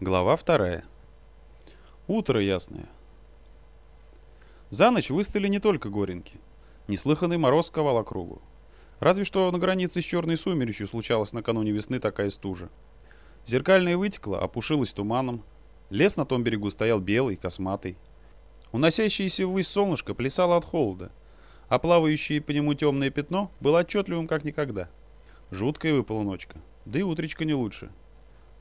Глава вторая. Утро ясное. За ночь выстояли не только горенки. Неслыханный мороз ковал округу. Разве что на границе с черной сумеречью случалась накануне весны такая стужа. Зеркальное вытекло, опушилось туманом. Лес на том берегу стоял белый, косматый. Уносящееся ввысь солнышко плясало от холода, а плавающее по нему темное пятно было отчетливым как никогда. Жуткая выпала ночка, да и утречка не лучше.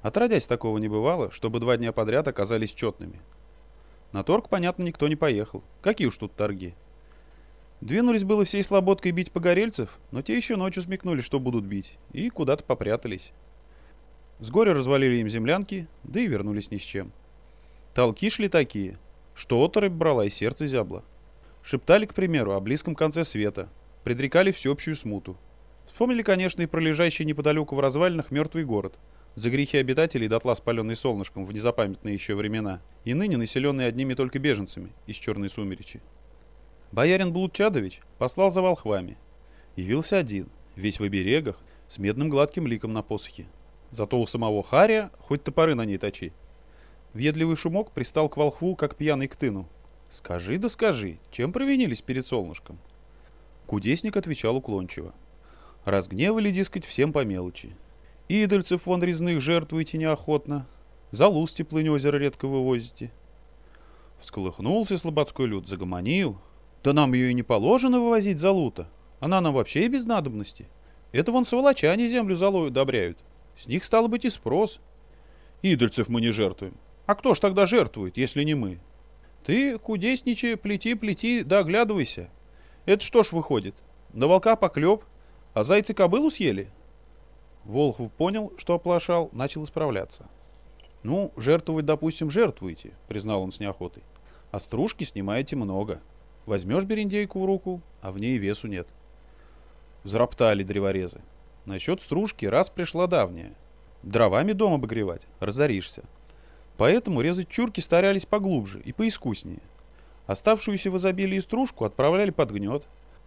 Отродясь такого не бывало, чтобы два дня подряд оказались четными. На торг, понятно, никто не поехал. Какие уж тут торги. Двинулись было всей слободкой бить погорельцев, но те еще ночью смекнули, что будут бить, и куда-то попрятались. С горя развалили им землянки, да и вернулись ни с чем. Толки шли такие, что оторопь брала и сердце зябло. Шептали, к примеру, о близком конце света, предрекали всеобщую смуту. Вспомнили, конечно, и про лежащий неподалеку в развалинах мертвый город — за грехи обитателей дотла спаленный солнышком в незапамятные еще времена, и ныне населенные одними только беженцами из черной сумеречи. Боярин Блудчадович послал за волхвами. Явился один, весь в оберегах, с медным гладким ликом на посохе. Зато у самого Хария хоть топоры на ней точи. Въедливый шумок пристал к волхву, как пьяный к тыну. «Скажи да скажи, чем провинились перед солнышком?» Кудесник отвечал уклончиво. «Разгневали, дескать, всем по мелочи. Идольцев вон резных жертвуете неохотно. Залуз теплынь озера редко вывозите. Всколыхнулся слободской люд, загомонил. Да нам ее и не положено вывозить залута. Она нам вообще и без надобности. Это вон сволочане землю залою добряют. С них стало быть и спрос. Идольцев мы не жертвуем. А кто ж тогда жертвует, если не мы? Ты, кудесничай, плети, плети, да оглядывайся. Это что ж выходит? На волка поклеп, а зайцы кобылу съели? Волхов понял, что оплошал, начал исправляться. «Ну, жертвовать, допустим, жертвуете», — признал он с неохотой. «А стружки снимаете много. Возьмешь бериндейку в руку, а в ней весу нет». Взроптали древорезы. Насчет стружки раз пришла давняя. Дровами дом обогревать, разоришься. Поэтому резать чурки старались поглубже и поискуснее. Оставшуюся в изобилии стружку отправляли под гнет,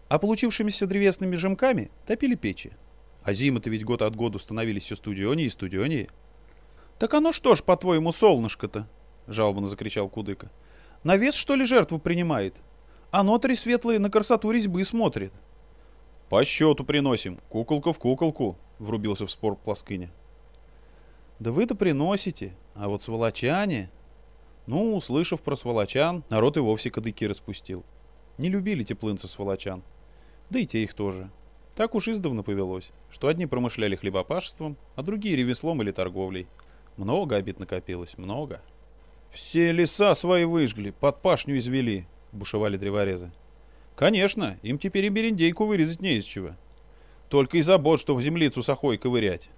а получившимися древесными жемками топили печи. А зимы-то ведь год от года становились все студионнее и студионнее. «Так оно что ж, по-твоему, солнышко-то?» — жалобно закричал Кудыка. «На вес, что ли, жертву принимает? А нотари светлые на красоту резьбы смотрит». «По счету приносим, куколка в куколку», — врубился в спор Плоскыня. «Да вы-то приносите, а вот сволочане...» Ну, услышав про сволочан, народ и вовсе кадыки распустил. Не любили теплынца сволочан. Да и те их тоже. Так уж издавна повелось, что одни промышляли хлебопашеством, а другие ремеслом или торговлей. Много обид накопилось, много. «Все леса свои выжгли, под пашню извели», — бушевали древорезы. «Конечно, им теперь и берендейку вырезать не из чего. Только и забот, что в землицу сахой ковырять.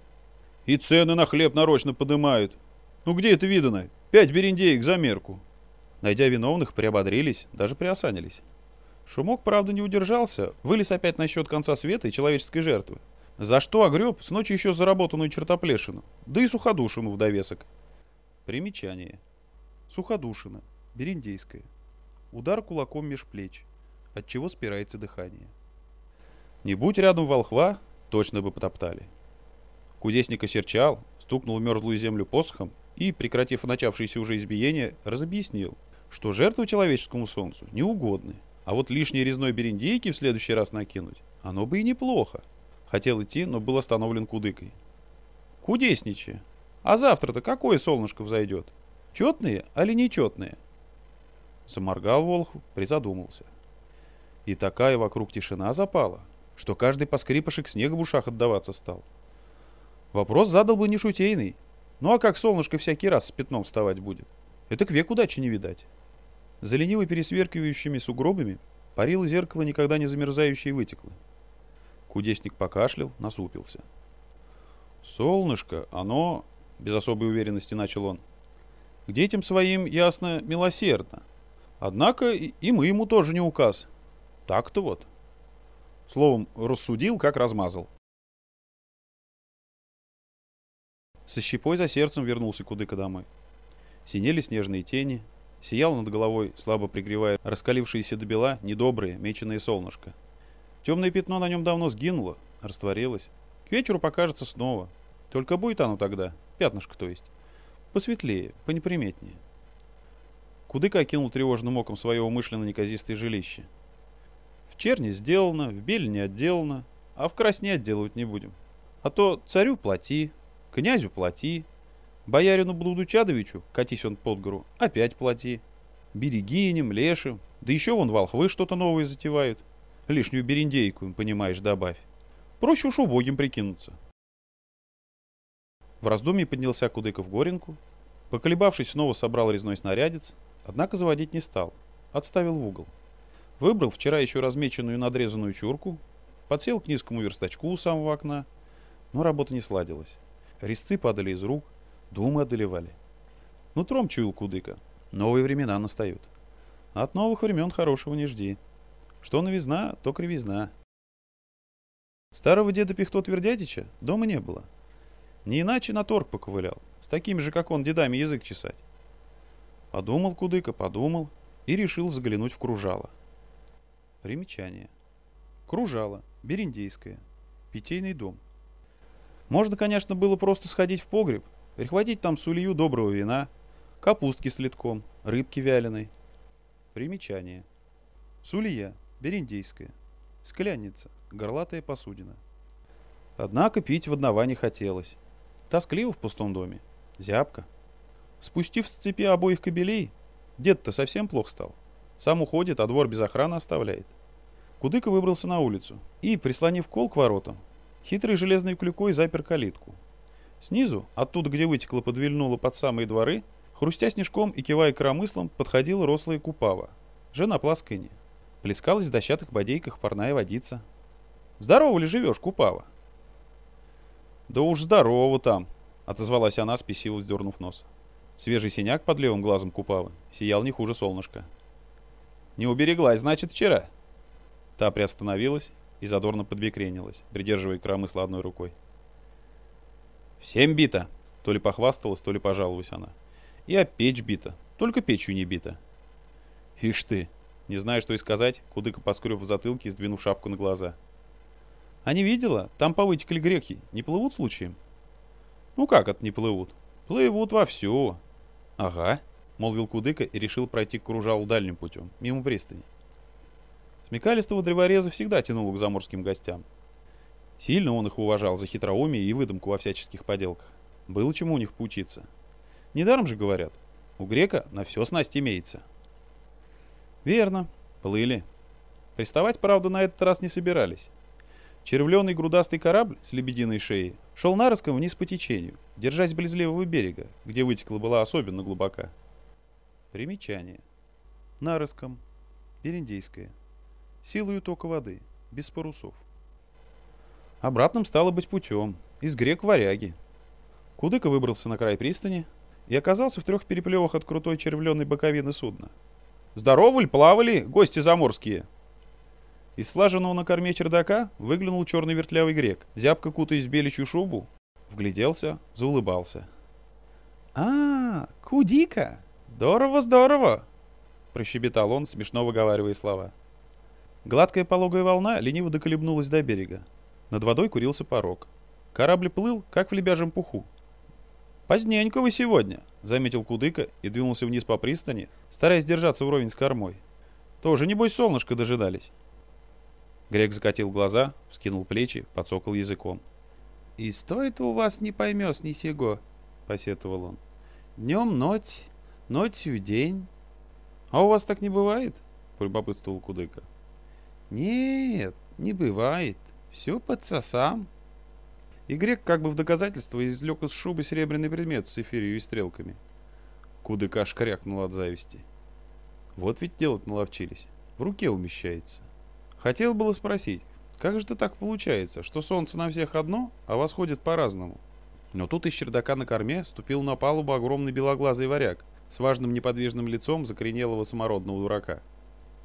И цены на хлеб нарочно подымают. Ну где это видано? Пять берендеек за мерку». Найдя виновных, приободрились, даже приосанились. Шумок, правда, не удержался, вылез опять насчет конца света и человеческой жертвы. За что огреб с ночи еще заработанную чертоплешину, да и суходушину в довесок. Примечание. Суходушина, бериндейская. Удар кулаком меж плеч, от чего спирается дыхание. Не будь рядом волхва, точно бы потоптали. Кудесник осерчал, стукнул мерзлую землю посохом и, прекратив начавшееся уже избиение, разобъяснил, что жертвы человеческому солнцу не угодны, а вот лишней резной бериндейки в следующий раз накинуть, оно бы и неплохо. Хотел идти, но был остановлен кудыкой. Кудесниче. А завтра-то какое солнышко взойдет? Четные, али нечетные? Заморгал Волх, призадумался. И такая вокруг тишина запала, что каждый поскрипышек снега в ушах отдаваться стал. Вопрос задал бы не шутейный. Ну а как солнышко всякий раз с пятном вставать будет? Это к веку удачи не видать. За лениво пересверкивающими сугробами парило зеркало никогда не замерзающее вытекло. Кудесник покашлял, насупился. «Солнышко, оно...» — без особой уверенности начал он. «К детям своим, ясно, милосердно. Однако и мы ему тоже не указ. Так-то вот». Словом, рассудил, как размазал. Со щепой за сердцем вернулся Кудыка домой. Синели снежные тени, Сияло над головой, слабо пригревая раскалившиеся до бела недобрые, меченые солнышко. Темное пятно на нем давно сгинуло, растворилось. К вечеру покажется снова. Только будет оно тогда, пятнышко то есть. посветлее, понеприметнее. Кудыка окинул тревожным оком свое умышленно неказистое жилище. В черне сделано, в беле не отделано, а в красне отделывать не будем. А то царю плати, князю плати, боярину Блудучадовичу, катись он под гору, опять плати. Берегиням, лешим, да еще вон волхвы что-то новое затевают. Лишнюю бериндейку им, понимаешь, добавь. Проще уж убогим прикинуться. В раздумье поднялся Кудыков Горенку, поколебавшись, снова собрал резной снарядец, однако заводить не стал, отставил в угол. Выбрал вчера еще размеченную надрезанную чурку, подсел к низкому верстачку у самого окна, но работа не сладилась. Резцы падали из рук, думы одолевали. Нутром чуял Кудыка. Новые времена настают. От новых времен хорошего не жди. Что новизна, то кривизна. Старого деда Пихто Твердятича дома не было. Не иначе на торг поковылял, с такими же, как он, дедами язык чесать. Подумал Кудыка, подумал и решил заглянуть в кружало. Примечание. Кружало, бериндейское, питейный дом. Можно, конечно, было просто сходить в погреб, прихватить там сулью доброго вина, капустки с литком, рыбки вяленой. Примечание. Сулья, бериндейская, склянница, горлатая посудина. Однако пить в одного не хотелось. Тоскливо в пустом доме. Зябко. Спустив с цепи обоих кобелей, дед-то совсем плохо стал. Сам уходит, а двор без охраны оставляет. Кудыка выбрался на улицу и, прислонив кол к воротам, хитрой железной клюкой запер калитку. Снизу, оттуда, где вытекло, подвильнуло под самые дворы, хрустя снежком и кивая коромыслом, подходила рослая купава, жена Пласкыни. Плескалась в дощатых бодейках парная водица. «Здорово ли живешь, купава?» «Да уж здорово там», — отозвалась она, спесиво вздернув нос. Свежий синяк под левым глазом Купавы сиял не хуже солнышка. «Не убереглась, значит, вчера?» Та приостановилась и задорно подбекренилась, придерживая коромысла одной рукой. «Всем бита!» — то ли похвасталась, то ли пожаловалась она. «И о печь бита, только печью не бита». «Ишь ты!» Не знаю, что и сказать, Кудыка поскреб в затылке, сдвинув шапку на глаза. — а не видела? Там повытекли греки. Не плывут случаем? Ну как это не плывут? Плывут вовсю. Ага, молвил Кудыка и решил пройти к кружалу дальним путем, мимо пристани. Смекалистого древореза всегда тянуло к заморским гостям. Сильно он их уважал за хитроумие и выдумку во всяческих поделках. Было чему у них поучиться. Недаром же говорят, у грека на все снасть имеется. Верно, плыли. Приставать, правда, на этот раз не собирались. Червленый грудастый корабль с лебединой шеей шел нарыском вниз по течению, держась близ левого берега, где вытекла была особенно глубока. Примечание. Нарыском. Бериндейское. Силою тока воды, без парусов. Обратным стало быть путем, из грек варяги. Кудыка выбрался на край пристани и оказался в трех переплевах от крутой червленой боковины судна. «Здорово ли, плавали, гости заморские?» Из слаженного на корме чердака выглянул черный вертлявый грек, зябко кутаясь в беличью шубу, вгляделся, заулыбался. «А, Кудика! Здорово, здорово!» — прощебетал он, смешно выговаривая слова. Гладкая пологая волна лениво доколебнулась до берега. Над водой курился порог. Корабль плыл, как в лебяжем пуху. «Поздненько вы сегодня», — заметил Кудыка и двинулся вниз по пристани, стараясь держаться вровень с кормой. «Тоже, небось, солнышко дожидались». Грек закатил глаза, вскинул плечи, подсокал языком. «И стоит у вас не поймешь ни сего», — посетовал он. «Днем ночь, ночью день». «А у вас так не бывает?» — полюбопытствовал Кудыка. «Нет, не бывает. Все под сосам». И грек как бы в доказательство извлек из шубы серебряный предмет с эфирью и стрелками. Кудыка аж крякнул от зависти. Вот ведь делать наловчились. В руке умещается. Хотел было спросить, как же это так получается, что солнце на всех одно, а восходит по-разному? Но тут из чердака на корме ступил на палубу огромный белоглазый варяг с важным неподвижным лицом закоренелого самородного дурака.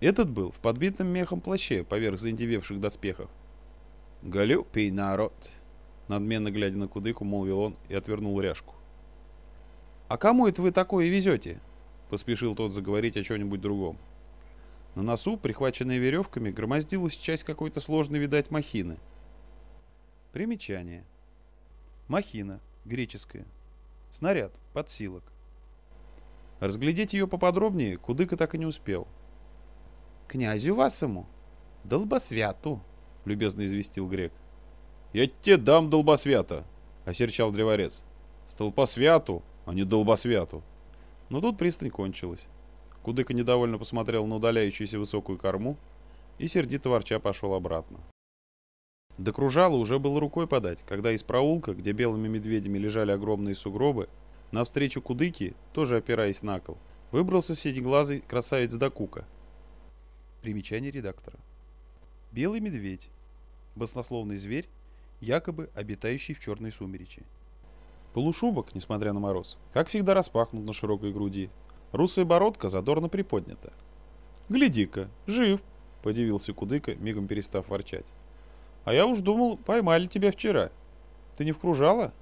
Этот был в подбитом мехом плаще поверх заиндевевших доспехов. «Галюпий народ!» Надменно глядя на кудыку, молвил он и отвернул ряжку. «А кому это вы такое везете?» Поспешил тот заговорить о чем-нибудь другом. На носу, прихваченной веревками, громоздилась часть какой-то сложной, видать, махины. Примечание. Махина, греческая. Снаряд, подсилок. Разглядеть ее поподробнее Кудыка так и не успел. «Князю вашему, долбосвяту», — любезно известил грек. «Я тебе дам долбосвята», — осерчал древорец. «Столпосвяту, а не долбосвяту». Но тут пристань кончилась. Кудыка недовольно посмотрел на удаляющуюся высокую корму и сердито ворча пошел обратно. До кружала уже было рукой подать, когда из проулка, где белыми медведями лежали огромные сугробы, навстречу Кудыки, тоже опираясь на кол, выбрался седеглазый красавец Дакука. Примечание редактора. Белый медведь. Баснословный зверь, якобы обитающий в черной сумеречи. Полушубок, несмотря на мороз, как всегда распахнут на широкой груди, Русая бородка задорно приподнята. «Гляди-ка, жив!» — подивился Кудыка, мигом перестав ворчать. «А я уж думал, поймали тебя вчера. Ты не вкружала?»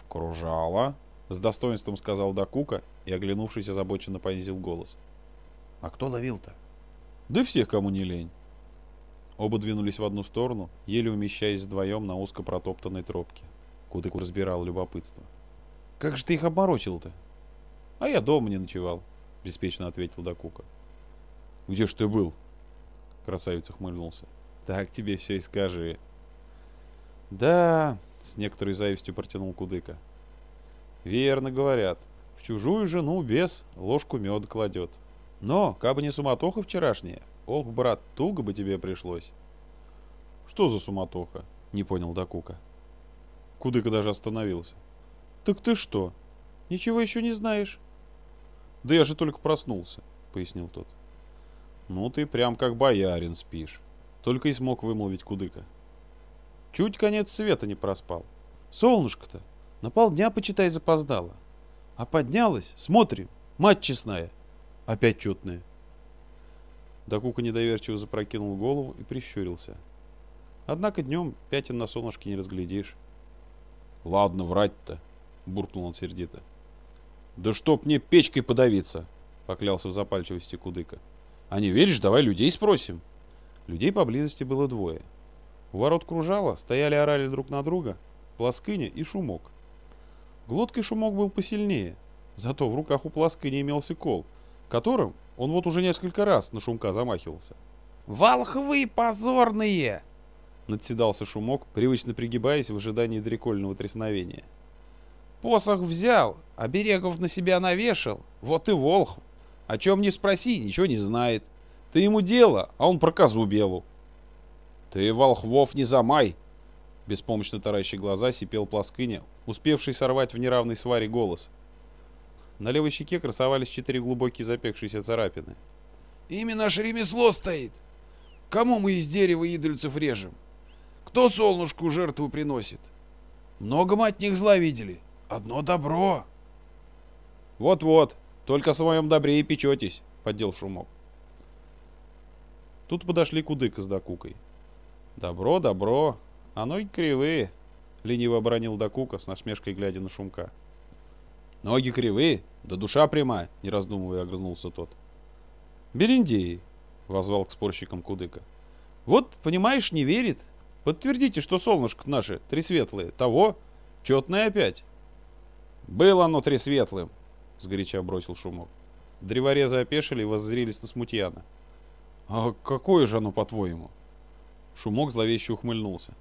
«Вкружала?» — с достоинством сказал Дакука и, оглянувшись, озабоченно понизил голос. «А кто ловил-то?» «Да всех, кому не лень». Оба двинулись в одну сторону, еле умещаясь вдвоем на узко протоптанной тропке. Кудык разбирал любопытство. «Как же ты их обморочил-то?» «А я дома не ночевал», — беспечно ответил Дакука. «Где ж ты был?» Красавица хмыльнулся. «Так тебе все и скажи». «Да», — с некоторой завистью протянул Кудыка. «Верно говорят. В чужую жену бес ложку меда кладет. Но, кабы не суматоха вчерашняя, ох, брат, туго бы тебе пришлось». «Что за суматоха?» — не понял Дакука. Кудыка даже остановился. «Так ты что, ничего еще не знаешь?» «Да я же только проснулся», — пояснил тот. «Ну ты прям как боярин спишь», — только и смог вымолвить Кудыка. Чуть конец света не проспал. Солнышко-то на полдня, почитай, запоздало. А поднялась, смотрим, мать честная, опять четная. Дакука недоверчиво запрокинул голову и прищурился. Однако днем пятен на солнышке не разглядишь. «Ладно, врать-то», — буркнул он сердито. «Да чтоб мне печкой подавиться!» — поклялся в запальчивости Кудыка. «А не веришь, давай людей спросим». Людей поблизости было двое. У ворот кружала, стояли орали друг на друга, Пласкыня и Шумок. Глоткой Шумок был посильнее, зато в руках у Пласкыни имелся кол, которым он вот уже несколько раз на Шумка замахивался. «Волхвы позорные!» — надседался Шумок, привычно пригибаясь в ожидании дрекольного трясновения. — Посох взял, а берегов на себя навешал. Вот и волх. О чем не спроси, ничего не знает. Ты ему дело, а он про козу белу. Ты, волхвов, не замай! Беспомощно таращи глаза сипел Пласкыня, успевший сорвать в неравной сваре голос. На левой щеке красовались четыре глубокие запекшиеся царапины. «Имя наше ремесло стоит. Кому мы из дерева идольцев режем? Кто солнышку жертву приносит? Много мы от них зла видели. Одно добро. Вот-вот, только о своем добре и печетесь, поддел Шумок. Тут подошли Кудыка с Дакукой. Добро, добро, оно и кривые, лениво оборонил Дакука с насмешкой глядя на Шумка. Ноги кривые, да душа пряма, не раздумывая огрызнулся тот. Берендеи, возвал к спорщикам Кудыка. Вот, понимаешь, не верит. Подтвердите, что солнышко наше, три светлые, того, четное опять. «Было оно тресветлым!» — сгоряча бросил Шумок. Древорезы опешили и воззрелись на смутьяна. «А какое же оно, по-твоему?» Шумок зловеще ухмыльнулся.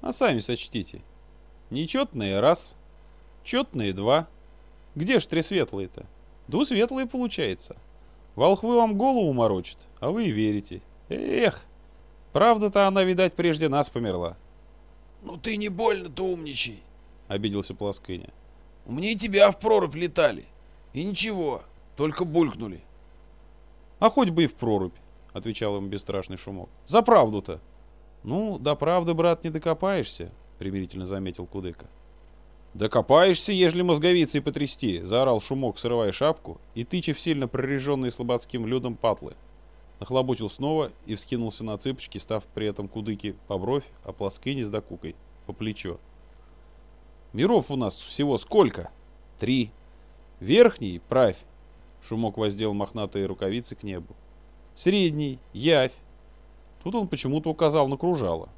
«А сами сочтите. Нечетные — раз, четные — два. Где ж тресветлые-то? Двусветлые получается. Волхвы вам голову морочат, а вы и верите. Эх, правда-то она, видать, прежде нас померла». «Ну ты не больно-то умничай!» — обиделся Плоскыня. Мне и тебя в прорубь летали. И ничего, только булькнули. А хоть бы и в прорубь, отвечал им бесстрашный шумок. За правду-то. Ну, до правды, брат, не докопаешься, примирительно заметил Кудыка. «Докопаешься, ежели мозговицей потрясти!» — заорал шумок, срывая шапку и тыча в сильно прореженные слободским людом патлы. Нахлобучил снова и вскинулся на цыпочки, став при этом кудыки по бровь, а плоскыни с докукой по плечо. Миров у нас всего сколько? Три. Верхний — правь. Шумок воздел мохнатые рукавицы к небу. Средний — явь. Тут он почему-то указал на кружало.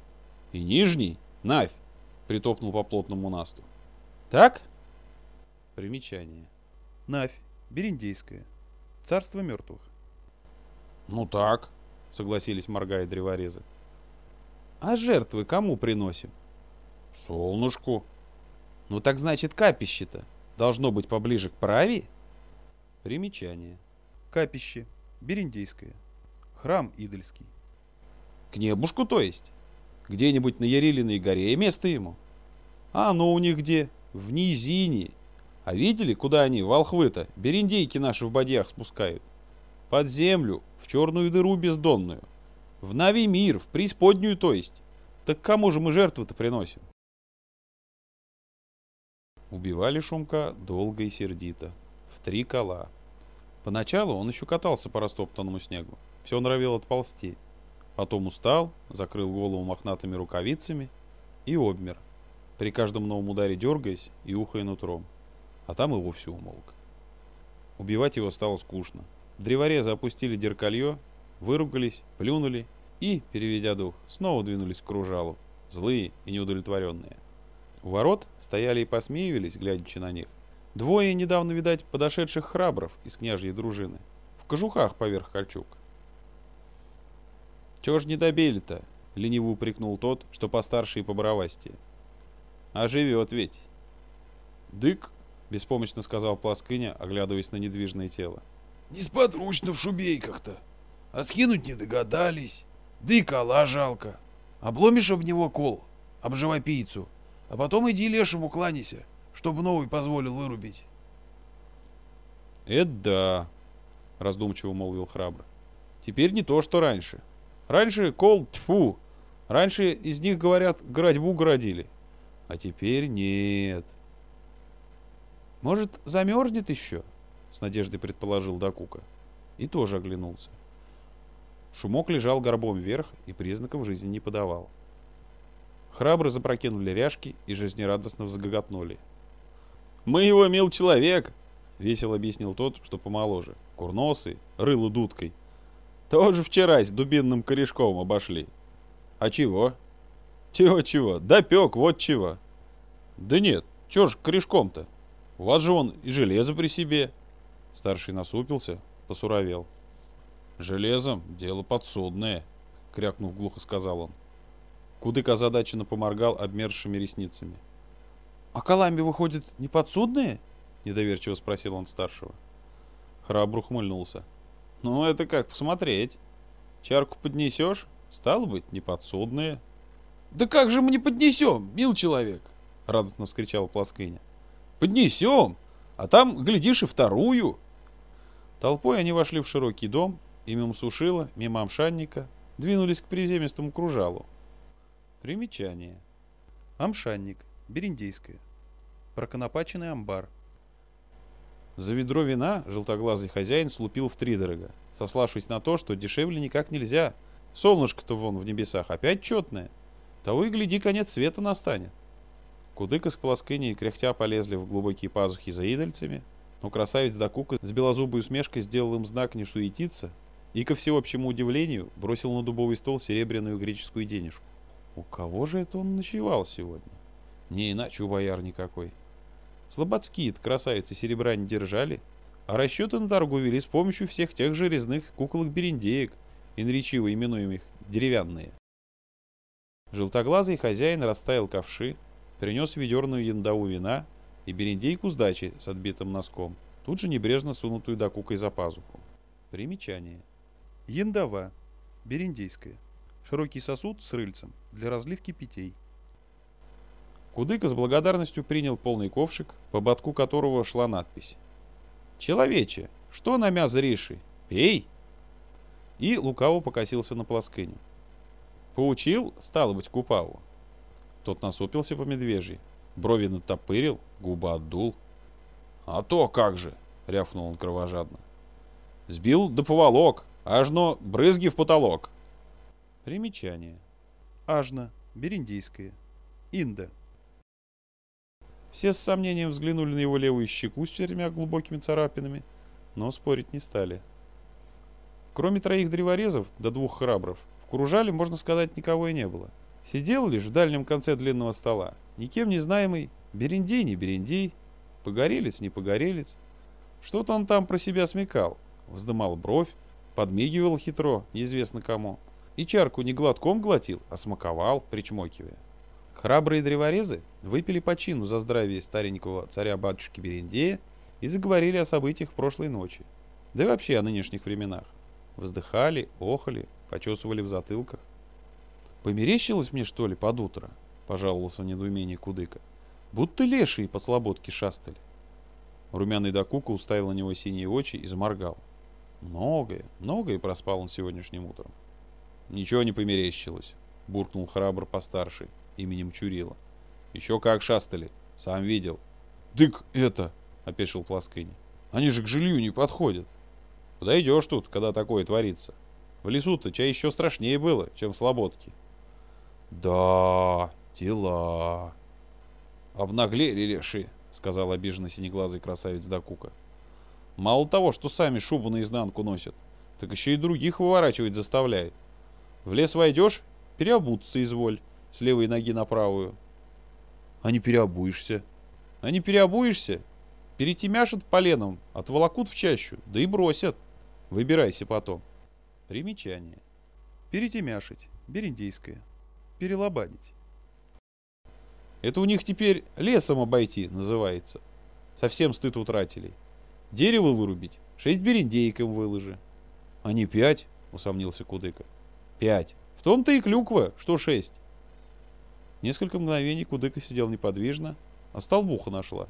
И нижний — навь. Притопнул по плотному насту. Так? Примечание. Навь, Бериндейская. Царство мертвых. Ну так, согласились моргая древорезы. А жертвы кому приносим? Солнышку. Ну так значит капище-то должно быть поближе к праве? Примечание. Капище. Бериндейское. Храм идольский. К небушку, то есть? Где-нибудь на Ярилиной горе место ему? А оно у них где? В низине. А видели, куда они, волхвы-то, бериндейки наши в бадьях спускают? Под землю, в черную дыру бездонную. В Нави мир, в преисподнюю, то есть. Так кому же мы жертвы-то приносим? Убивали Шумка долго и сердито. В три кола. Поначалу он еще катался по растоптанному снегу. Все норовил отползти. Потом устал, закрыл голову мохнатыми рукавицами и обмер, при каждом новом ударе дергаясь и ухая нутром. А там и вовсе умолк. Убивать его стало скучно. Древорезы опустили деркалье, выругались, плюнули и, переведя дух, снова двинулись к кружалу, злые и неудовлетворенные. У ворот стояли и посмеивались, глядячи на них. Двое недавно, видать, подошедших храбров из княжьей дружины. В кожухах поверх кольчуг. «Чего ж не добили-то?» — лениво упрекнул тот, что постарше и поборовастее. «А живет ведь». «Дык», — беспомощно сказал Пласкыня, оглядываясь на недвижное тело. «Несподручно в шубейках-то. А скинуть не догадались. Да и кола жалко. Обломишь об него кол, об живопийцу, а потом иди лешему кланяйся, чтобы новый позволил вырубить. «Это да», — раздумчиво молвил храбро. «Теперь не то, что раньше. Раньше кол, тьфу, раньше из них, говорят, градьбу городили. А теперь нет». «Может, замерзнет еще?» — с надеждой предположил Дакука. И тоже оглянулся. Шумок лежал горбом вверх и признаков жизни не подавал. Храбро запрокинули ряжки и жизнерадостно взгоготнули. «Мы его, мил человек!» — весело объяснил тот, что помоложе. Курносый, рыло дудкой. «Тоже вчера с дубинным корешком обошли». «А чего?» «Чего-чего? Допек, вот чего». «Да нет, чё ж корешком-то? У вас же он и железо при себе». Старший насупился, посуровел. «Железом дело подсудное», — крякнув глухо сказал он. Кудык озадаченно поморгал обмерзшими ресницами. «А Каламби, выходит, не подсудные?» — недоверчиво спросил он старшего. Храбр ухмыльнулся. «Ну, это как посмотреть. Чарку поднесешь, стало быть, не подсудные». «Да как же мы не поднесем, мил человек?» — радостно вскричал Пласкыня. «Поднесем, а там, глядишь, и вторую». Толпой они вошли в широкий дом, и мимо сушила, мимо амшанника, двинулись к приземистому кружалу, Примечание. Амшанник. Бериндейская. Проконопаченный амбар. За ведро вина желтоглазый хозяин слупил втридорога, сославшись на то, что дешевле никак нельзя. Солнышко-то вон в небесах опять четное. Того и гляди, конец света настанет. Кудыка с полоскыней кряхтя полезли в глубокие пазухи за идольцами, но красавец Дакука с белозубой усмешкой сделал им знак не суетиться и, ко всеобщему удивлению, бросил на дубовый стол серебряную греческую денежку. У кого же это он ночевал сегодня? Не иначе у бояр никакой. Слободские красавицы серебра не держали, а расчеты на торгу вели с помощью всех тех же резных куколок-берендеек, инречиво именуемых деревянные. Желтоглазый хозяин расставил ковши, принес ведерную яндаву вина и берендейку сдачи с отбитым носком, тут же небрежно сунутую до кукой за пазуху. Примечание. Яндава. Берендейская. Широкий сосуд с рыльцем для разливки питей. Кудыка с благодарностью принял полный ковшик, по ботку которого шла надпись. «Человече, что на мя зриши? Пей!» И лукаво покосился на плоскыню. «Поучил, стало быть, Купаву?» Тот насупился по медвежьи, брови натопырил, губы отдул. «А то как же!» — рявкнул он кровожадно. «Сбил да поволок, ажно брызги в потолок!» Примечание. Ажна, бериндийская. Инда. Все с сомнением взглянули на его левую щеку с четырьмя глубокими царапинами, но спорить не стали. Кроме троих древорезов до двух храбров, в можно сказать, никого и не было. Сидел лишь в дальнем конце длинного стола, никем не знаемый Берендей не Берендей, Погорелец, не погорелец. Что-то он там про себя смекал. Вздымал бровь, подмигивал хитро, неизвестно кому. И чарку не глотком глотил, а смаковал, причмокивая. Храбрые древорезы выпили по чину за здравие старенького царя-батюшки Берендея и заговорили о событиях прошлой ночи, да и вообще о нынешних временах. Вздыхали, охали, почесывали в затылках. «Померещилось мне, что ли, под утро?» — пожаловался в недоумении Кудыка. «Будто лешие по слободке шастали». Румяный докука уставил на него синие очи и заморгал. Многое, многое проспал он сегодняшним утром. «Ничего не померещилось», — буркнул храбр постарший, именем Чурила. «Еще как шастали, сам видел». «Дык это!» — опешил Пласкыня. «Они же к жилью не подходят». «Куда идешь тут, когда такое творится? В лесу-то чай еще страшнее было, чем в слободке». «Да, дела...» «Обнаглели леши», — сказал обиженный синеглазый красавец Дакука. «Мало того, что сами шубу наизнанку носят, так еще и других выворачивать заставляет. В лес войдешь, переобуться изволь, с левой ноги на правую. А не переобуешься. А не переобуешься, перетемяшат поленом, отволокут в чащу, да и бросят. Выбирайся потом. Примечание. Перетемяшить. Бериндейское. Перелобадить. Это у них теперь лесом обойти называется. Совсем стыд утратили. Дерево вырубить, шесть бериндейкам выложи. А не пять, усомнился Кудыка. Пять. В том-то и клюква, что шесть. Несколько мгновений Кудыка сидел неподвижно, а столбуха нашла.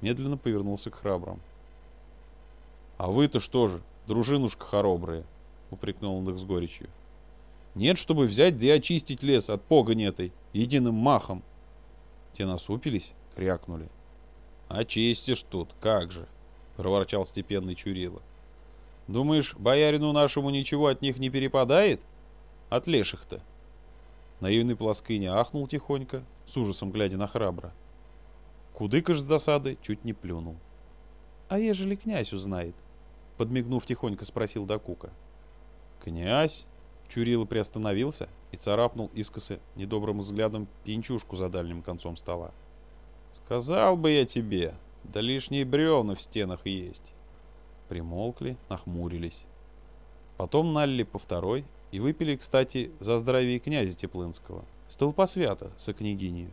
Медленно повернулся к храбрам. «А вы-то что же, дружинушка хоробрая?» — упрекнул он их с горечью. «Нет, чтобы взять да и очистить лес от погони этой, единым махом!» Те насупились, крякнули. «Очистишь тут, как же!» — проворчал степенный Чурила. «Думаешь, боярину нашему ничего от них не перепадает? От леших-то!» Наивный плоскыня ахнул тихонько, с ужасом глядя на храбро. Кудыкаш с досады чуть не плюнул. «А ежели князь узнает?» Подмигнув тихонько спросил Дакука. «Князь?» Чурила приостановился и царапнул искоса недобрым взглядом пьянчушку за дальним концом стола. «Сказал бы я тебе, да лишние бревна в стенах есть». Примолкли, нахмурились. Потом налили по второй и выпили, кстати, за здравие князя Теплынского, столпосвята со княгинью.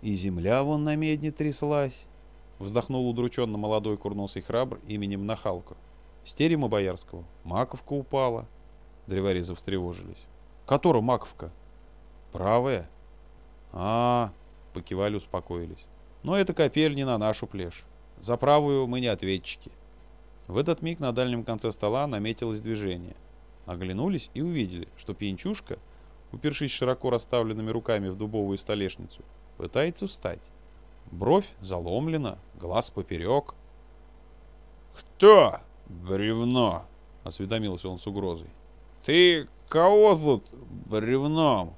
И земля вон на медне тряслась, вздохнул удрученно молодой курносый храбр именем Нахалка. С терема боярского маковка упала. Древарезы встревожились. Которая маковка? Правая? А, -а, -а покивали, успокоились. Но это копель не на нашу плешь. За правую мы не ответчики. В этот миг на дальнем конце стола наметилось движение — Оглянулись и увидели, что пьянчушка, упершись широко расставленными руками в дубовую столешницу, пытается встать. Бровь заломлена, глаз поперек. «Кто? Бревно!» — осведомился он с угрозой. «Ты кого тут бревном?»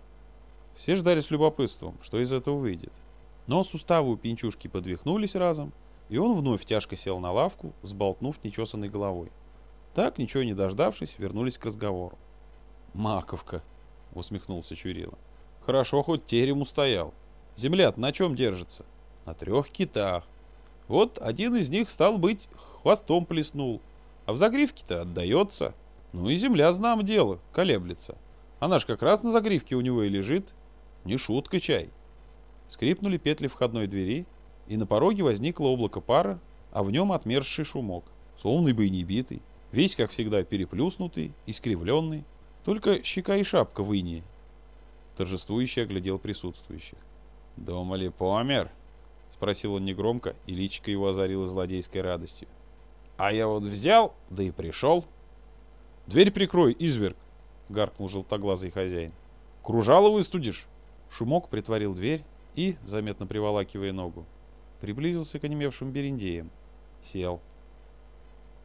Все ждали с любопытством, что из этого выйдет. Но суставы у пинчушки подвихнулись разом, и он вновь тяжко сел на лавку, сболтнув нечесанной головой. Так, ничего не дождавшись, вернулись к разговору. «Маковка!» — усмехнулся Чурила. «Хорошо, хоть терем устоял. земля на чем держится?» «На трех китах. Вот один из них, стал быть, хвостом плеснул, а в загривке-то отдается. Ну и земля, знам дело, колеблется. Она ж как раз на загривке у него и лежит. Не шутка чай». Скрипнули петли входной двери, и на пороге возникло облако пара, а в нем отмерзший шумок, словно бы и не битый. Весь, как всегда, переплюснутый, искривленный, только щека и шапка в инии. Торжествующе оглядел присутствующих. «Думали, помер?» — спросил он негромко, и личико его озарило злодейской радостью. «А я вот взял, да и пришел». «Дверь прикрой, изверг!» — гаркнул желтоглазый хозяин. «Кружало выстудишь!» Шумок притворил дверь и, заметно приволакивая ногу, приблизился к онемевшим бериндеям. Сел.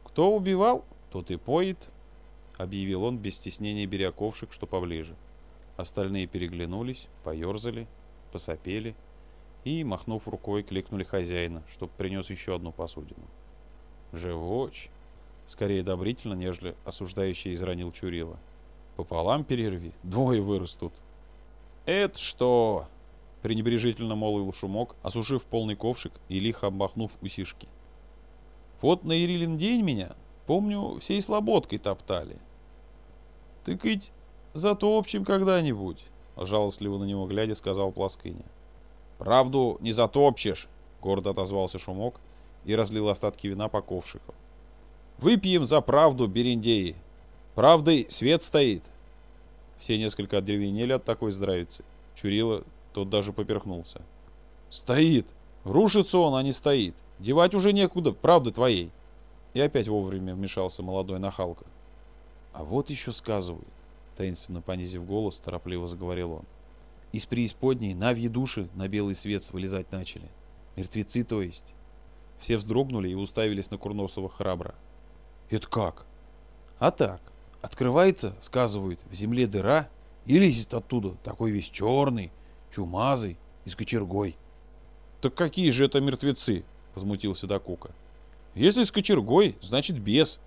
«Кто убивал?» «Тут и поет», — объявил он без стеснения беря ковшик, что поближе. Остальные переглянулись, поерзали, посопели и, махнув рукой, кликнули хозяина, чтоб принес еще одну посудину. «Живоч!» Скорее одобрительно, нежели осуждающий изранил Чурила. «Пополам перерви, двое вырастут». «Это что?» пренебрежительно молвил Шумок, осушив полный ковшик и лихо обмахнув усишки. Вот на Ирилин день меня, помню, всей слободкой топтали. Ты кыть затопчем когда-нибудь, жалостливо на него глядя, сказал Пласкыня. Правду не затопчешь, гордо отозвался Шумок и разлил остатки вина по ковшику. Выпьем за правду, берендеи. Правдой свет стоит. Все несколько одеревенели от такой здравицы. Чурила, тот даже поперхнулся. Стоит. Рушится он, а не стоит. Девать уже некуда, правда твоей. И опять вовремя вмешался молодой нахалка. А вот еще сказывают, таинственно понизив голос, торопливо заговорил он. Из преисподней навьи души на белый свет вылезать начали. Мертвецы, то есть. Все вздрогнули и уставились на Курносова храбро. Это как? А так. Открывается, сказывают, в земле дыра, и лезет оттуда, такой весь черный, чумазый и с кочергой. Так какие же это мертвецы? Возмутился Дакука. Если с кочергой, значит без.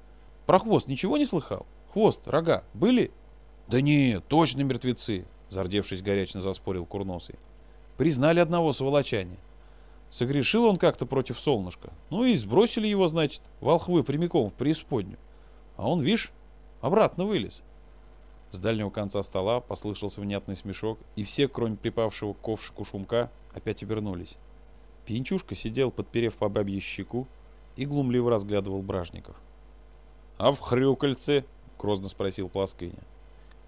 Про хвост ничего не слыхал? Хвост, рога были? Да не, точно мертвецы, зардевшись горячно заспорил Курносый. Признали одного сволочания. Согрешил он как-то против солнышка. Ну и сбросили его, значит, волхвы прямиком в преисподнюю. А он, видишь, обратно вылез. С дальнего конца стола послышался внятный смешок, и все, кроме припавшего к ковшику шумка, опять обернулись. Пьянчушка сидел, подперев по бабье щеку, и глумливо разглядывал бражников. «А в хрюкальце?» — грозно спросил Пласкыня.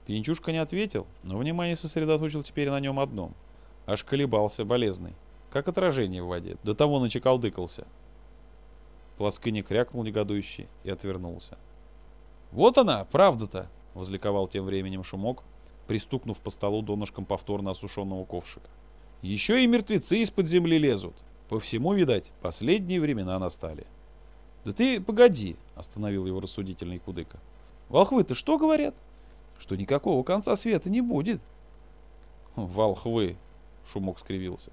Пьянчушка не ответил, но внимание сосредоточил теперь на нем одном. Аж колебался болезный как отражение в воде. До того начекалдыкался. Плоскыня крякнул негодующий и отвернулся. «Вот она, правда-то!» — возликовал тем временем шумок, пристукнув по столу донышком повторно осушенного ковшика. «Еще и мертвецы из-под земли лезут. По всему, видать, последние времена настали». «Да ты погоди!» — остановил его рассудительный кудыка. «Волхвы-то что говорят?» «Что никакого конца света не будет». «Волхвы!» — Шумок скривился.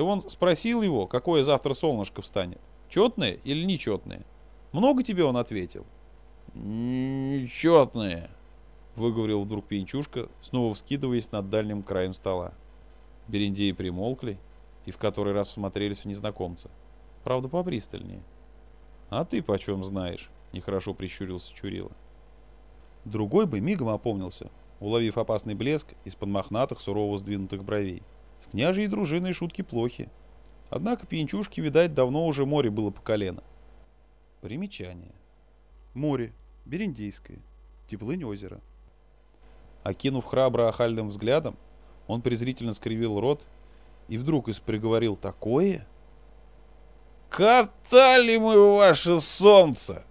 Ты вон спросил его, какое завтра солнышко встанет. Четное или нечетное? Много тебе он ответил? Нечетное, выговорил вдруг пьянчушка, снова вскидываясь над дальним краем стола. Берендеи примолкли и в который раз смотрелись в незнакомца. Правда, попристальнее. А ты почем знаешь? Нехорошо прищурился Чурила. Другой бы мигом опомнился, уловив опасный блеск из-под мохнатых, сурово сдвинутых бровей. С княжей дружиной шутки плохи. Однако пьянчушке, видать, давно уже море было по колено. Примечание. Море. Берендейское. Теплынь озера. Окинув храбро охальным взглядом, он презрительно скривил рот и вдруг исприговорил такое. «Катали мы ваше солнце!